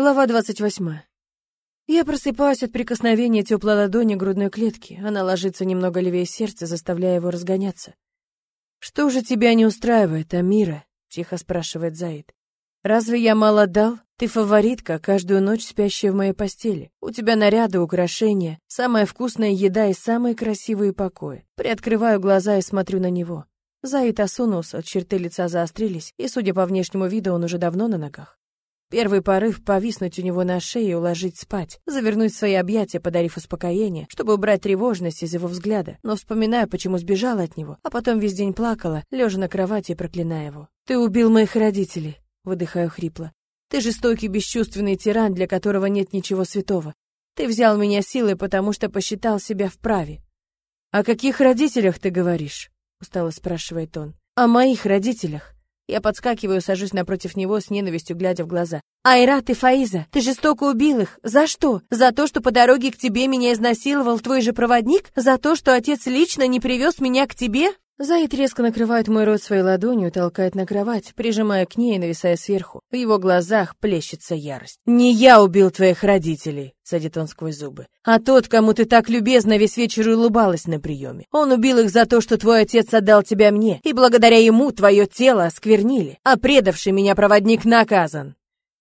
Глава 28. Я просыпаюсь от прикосновения теплой ладони грудной клетки. Она ложится немного левее сердца, заставляя его разгоняться. «Что же тебя не устраивает, Амира?» — тихо спрашивает Заид. «Разве я мало дал? Ты фаворитка, каждую ночь спящая в моей постели. У тебя наряды, украшения, самая вкусная еда и самые красивые покои. Приоткрываю глаза и смотрю на него. Заид осунулся, черты лица заострились, и, судя по внешнему виду, он уже давно на ногах. Первый порыв — повиснуть у него на шее и уложить спать, завернуть свои объятия, подарив успокоение, чтобы убрать тревожность из его взгляда, но вспоминаю, почему сбежала от него, а потом весь день плакала, лежа на кровати и проклиная его. «Ты убил моих родителей», — выдыхаю хрипло. «Ты жестокий, бесчувственный тиран, для которого нет ничего святого. Ты взял меня силой, потому что посчитал себя вправе». «О каких родителях ты говоришь?» — устало спрашивает он. «О моих родителях. Я подскакиваю, сажусь напротив него с ненавистью, глядя в глаза. «Айрат и Фаиза, ты жестоко убил их. За что? За то, что по дороге к тебе меня изнасиловал твой же проводник? За то, что отец лично не привез меня к тебе?» Заид резко накрывает мой рот своей ладонью, толкает на кровать, прижимая к ней и нависая сверху. В его глазах плещется ярость. «Не я убил твоих родителей!» — садит он сквозь зубы. «А тот, кому ты так любезно весь вечер улыбалась на приеме. Он убил их за то, что твой отец отдал тебя мне, и благодаря ему твое тело осквернили, а предавший меня проводник наказан!»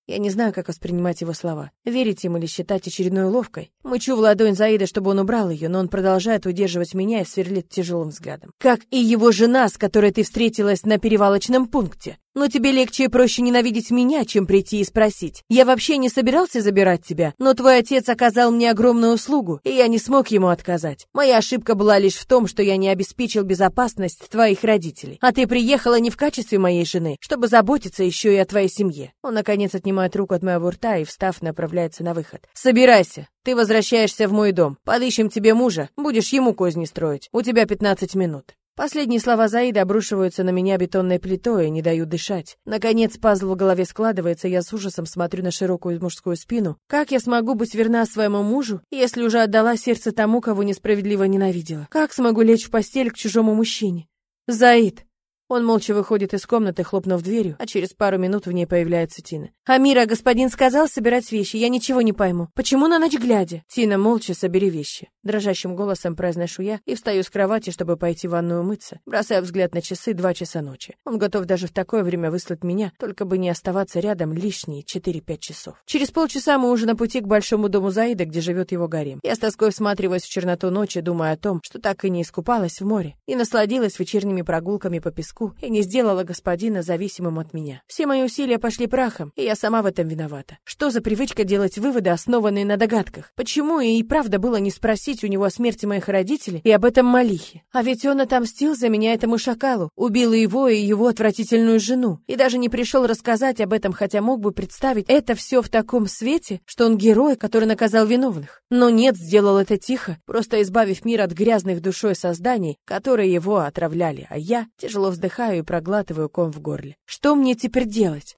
Я не знаю, как воспринимать его слова. Верить им или считать очередной уловкой. Мычу в ладонь Заида, чтобы он убрал ее, но он продолжает удерживать меня и сверлит тяжелым взглядом. Как и его жена, с которой ты встретилась на перевалочном пункте. Но тебе легче и проще ненавидеть меня, чем прийти и спросить. Я вообще не собирался забирать тебя, но твой отец оказал мне огромную услугу, и я не смог ему отказать. Моя ошибка была лишь в том, что я не обеспечил безопасность твоих родителей. А ты приехала не в качестве моей жены, чтобы заботиться еще и о твоей семье. Он, наконец, отнимает руку от моего рта и, встав, направляется на выход. «Собирайся. Ты возвращаешься в мой дом. Подыщем тебе мужа. Будешь ему козни строить. У тебя 15 минут». Последние слова Заида обрушиваются на меня бетонной плитой и не дают дышать. Наконец, пазл в голове складывается, я с ужасом смотрю на широкую мужскую спину. Как я смогу быть верна своему мужу, если уже отдала сердце тому, кого несправедливо ненавидела? Как смогу лечь в постель к чужому мужчине? Заид, он молча выходит из комнаты, хлопнув дверью, а через пару минут в ней появляется Тина. «Амира, господин сказал собирать вещи, я ничего не пойму. Почему на ночь глядя?» «Тина, молча собери вещи». Дрожащим голосом произношу я и встаю с кровати, чтобы пойти в ванную умыться. Бросаю взгляд на часы, два часа ночи. Он готов даже в такое время выслать меня, только бы не оставаться рядом лишние 4-5 часов. Через полчаса мы уже на пути к большому дому Заида, где живет его гарем. Я с тоской всматриваюсь в черноту ночи, думая о том, что так и не искупалась в море и насладилась вечерними прогулками по песку тоску и не сделала господина зависимым от меня. Все мои усилия пошли прахом, и я сама в этом виновата. Что за привычка делать выводы, основанные на догадках? Почему и правда было не спросить у него о смерти моих родителей и об этом Малихе? А ведь он отомстил за меня этому шакалу, убил его, и его отвратительную жену, и даже не пришел рассказать об этом, хотя мог бы представить это все в таком свете, что он герой, который наказал виновных. Но нет, сделал это тихо, просто избавив мир от грязных душой созданий, которые его отравляли, а я, тяжело вздыхая, вздыхаю и проглатываю ком в горле. Что мне теперь делать?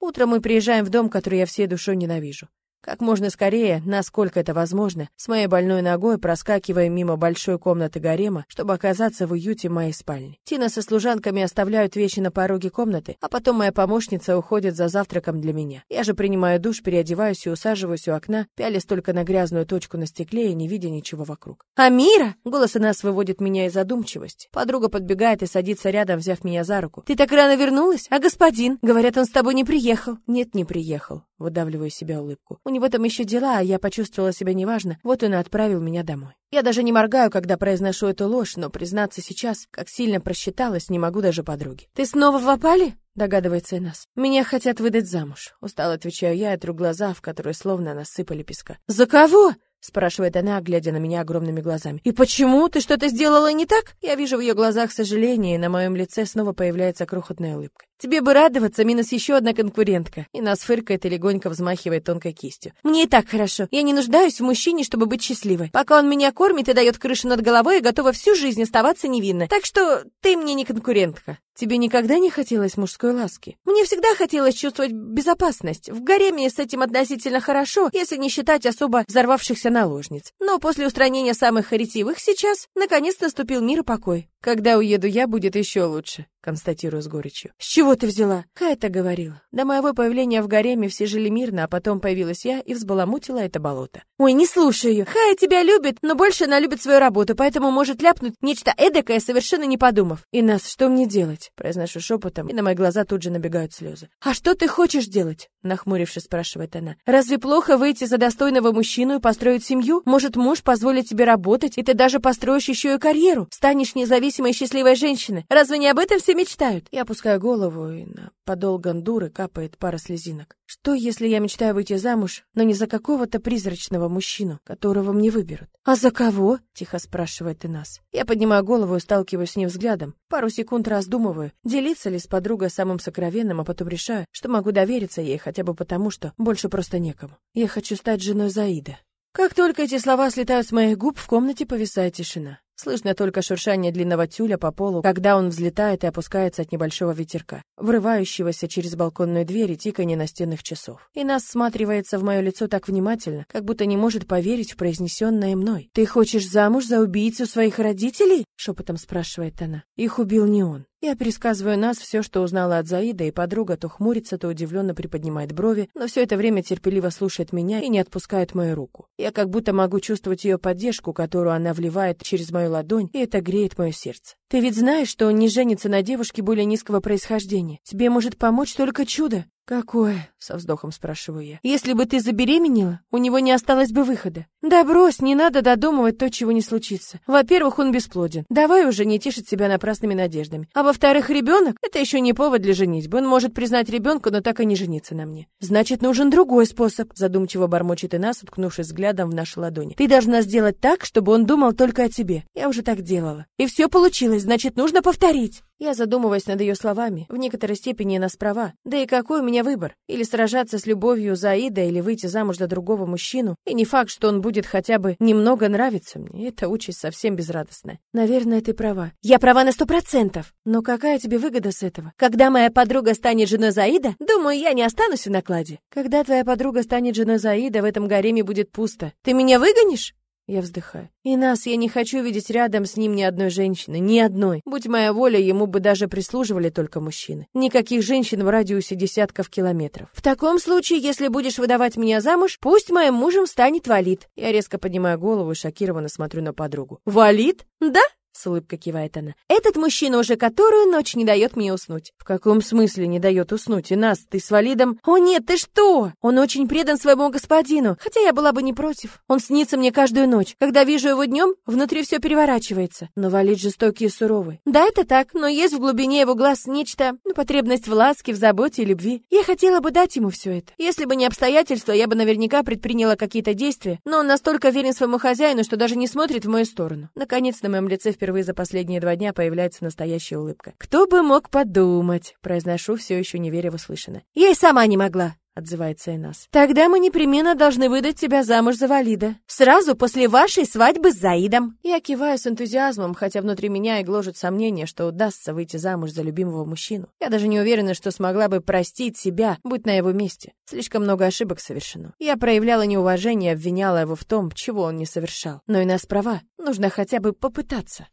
Утром мы приезжаем в дом, который я всей душой ненавижу. Как можно скорее, насколько это возможно, с моей больной ногой проскакиваем мимо большой комнаты гарема, чтобы оказаться в уюте моей спальни. Тина со служанками оставляют вещи на пороге комнаты, а потом моя помощница уходит за завтраком для меня. Я же принимаю душ, переодеваюсь и усаживаюсь у окна, пялясь только на грязную точку на стекле и не видя ничего вокруг. «Амира!» — голос нас выводит меня из задумчивости. Подруга подбегает и садится рядом, взяв меня за руку. «Ты так рано вернулась? А господин? Говорят, он с тобой не приехал». «Нет, не приехал», — выдавливаю себя улыбку. У него там еще дела, а я почувствовала себя неважно, вот он и отправил меня домой. Я даже не моргаю, когда произношу эту ложь, но признаться сейчас, как сильно просчиталась, не могу даже подруге. «Ты снова в опале?» — догадывается Инас. «Меня хотят выдать замуж», — устало отвечаю я и тру глаза, в которые словно насыпали песка. «За кого?» спрашивает она, глядя на меня огромными глазами. И почему ты что-то сделала не так? Я вижу в ее глазах сожаление, и на моем лице снова появляется крохотная улыбка. Тебе бы радоваться, минус еще одна конкурентка. И нас фыркает и легонько взмахивает тонкой кистью. Мне и так хорошо. Я не нуждаюсь в мужчине, чтобы быть счастливой. Пока он меня кормит и дает крышу над головой, я готова всю жизнь оставаться невинной. Так что ты мне не конкурентка. Тебе никогда не хотелось мужской ласки? Мне всегда хотелось чувствовать безопасность. В гареме с этим относительно хорошо, если не считать особо взорвавшихся наложниц. Но после устранения самых харитивых сейчас наконец наступил мир и покой. Когда уеду я, будет еще лучше, констатирую с горечью. С чего ты взяла? Хай это говорила. До моего появления в гареме все жили мирно, а потом появилась я и взбаламутила это болото. Ой, не слушай ее. Хая тебя любит, но больше она любит свою работу, поэтому может ляпнуть нечто эдакое, совершенно не подумав. И нас, что мне делать? Произношу шепотом, и на мои глаза тут же набегают слезы. А что ты хочешь делать? Нахмурившись, спрашивает она. Разве плохо выйти за достойного мужчину и построить семью? Может, муж позволит тебе работать, и ты даже построишь еще и карьеру? Станешь независимой и счастливой женщиной? Разве не об этом все мечтают? Я опускаю голову, и на подол гандуры капает пара слезинок. Что, если я мечтаю выйти замуж, но не за какого-то призрачного мужчину, которого мне выберут? А за кого? Тихо спрашивает и нас. Я поднимаю голову и сталкиваюсь с ним взглядом. Пару секунд раздумываю, делиться ли с подругой самым сокровенным, а потом решаю, что могу довериться ей хотя бы потому, что больше просто некому. Я хочу стать женой Заида. Как только эти слова слетают с моих губ, в комнате повисает тишина. Слышно только шуршание длинного тюля по полу, когда он взлетает и опускается от небольшого ветерка, врывающегося через балконную дверь и тиканье настенных часов. И нас всматривается в мое лицо так внимательно, как будто не может поверить в произнесенное мной. «Ты хочешь замуж за убийцу своих родителей?» — шепотом спрашивает она. «Их убил не он. Я пересказываю нас все, что узнала от Заида, и подруга то хмурится, то удивленно приподнимает брови, но все это время терпеливо слушает меня и не отпускает мою руку. Я как будто могу чувствовать ее поддержку, которую она вливает через мою ладонь, и это греет мое сердце. Ты ведь знаешь, что он не женится на девушке более низкого происхождения. Тебе может помочь только чудо. «Какое?» — со вздохом спрашиваю я. «Если бы ты забеременела, у него не осталось бы выхода. Да брось, не надо додумывать то, чего не случится. Во-первых, он бесплоден. Давай уже не тешить себя напрасными надеждами. А во-вторых, ребенок — это еще не повод для женитьбы. Он может признать ребенка, но так и не жениться на мне. Значит, нужен другой способ», — задумчиво бормочет и нас, уткнувшись взглядом в наши ладони. «Ты должна сделать так, чтобы он думал только о тебе. Я уже так делала. И все получилось, значит, нужно повторить». Я задумываюсь над ее словами. В некоторой степени она справа. Да и какой у меня выбор? Или сражаться с любовью за Аида, или выйти замуж за другого мужчину? И не факт, что он будет хотя бы немного нравиться мне. Эта участь совсем безрадостная. Наверное, ты права. Я права на сто процентов. Но какая тебе выгода с этого? Когда моя подруга станет женой Заида, думаю, я не останусь в накладе. Когда твоя подруга станет женой Заида, в этом гареме будет пусто. Ты меня выгонишь? Я вздыхаю. И нас я не хочу видеть рядом с ним ни одной женщины, ни одной. Будь моя воля, ему бы даже прислуживали только мужчины. Никаких женщин в радиусе десятков километров. В таком случае, если будешь выдавать меня замуж, пусть моим мужем станет Валид. Я резко поднимаю голову и шокированно смотрю на подругу. Валид? Да? С улыбкой кивает она. Этот мужчина уже которую ночь не дает мне уснуть. В каком смысле не дает уснуть? И нас, ты с Валидом... О нет, ты что? Он очень предан своему господину, хотя я была бы не против. Он снится мне каждую ночь. Когда вижу его днем, внутри все переворачивается. Но Валид жестокий и суровый. Да, это так, но есть в глубине его глаз нечто, ну, потребность в ласке, в заботе и любви. Я хотела бы дать ему все это. Если бы не обстоятельства, я бы наверняка предприняла какие-то действия, но он настолько верен своему хозяину, что даже не смотрит в мою сторону. Наконец, на моем лице впервые за последние два дня появляется настоящая улыбка. «Кто бы мог подумать?» — произношу, все еще не веря в услышанное. «Я и сама не могла!» — отзывается Инас. «Тогда мы непременно должны выдать тебя замуж за Валида. Сразу после вашей свадьбы с Заидом». Я киваю с энтузиазмом, хотя внутри меня и гложет сомнение, что удастся выйти замуж за любимого мужчину. Я даже не уверена, что смогла бы простить себя, будь на его месте. Слишком много ошибок совершено. Я проявляла неуважение, обвиняла его в том, чего он не совершал. Но Инас права, нужно хотя бы попытаться.